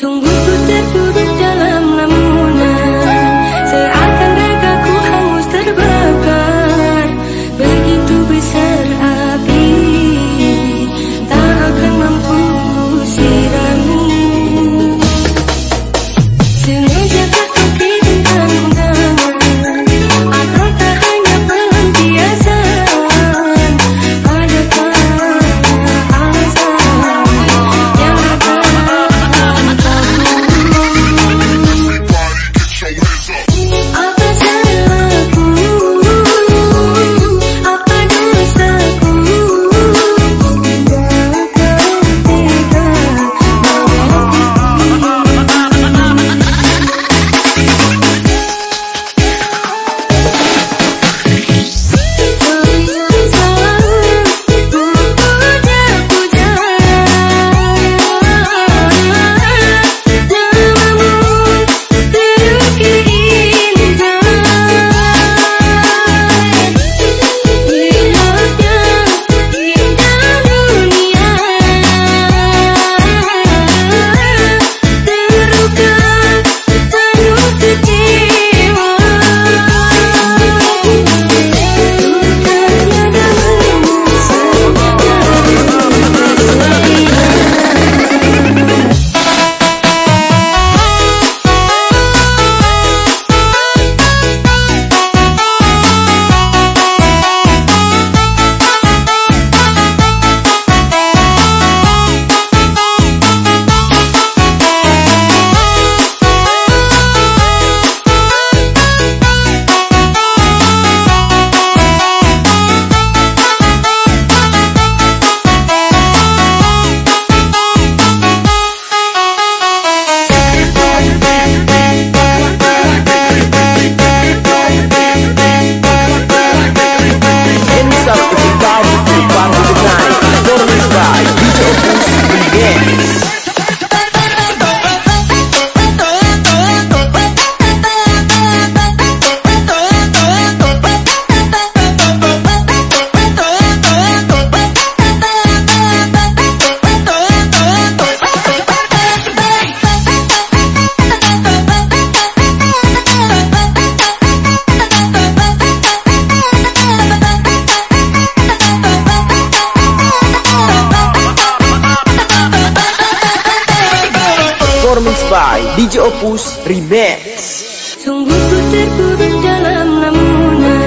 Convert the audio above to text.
by DJ Opus Remix. Sungguh ku terpuruk dalam lamunan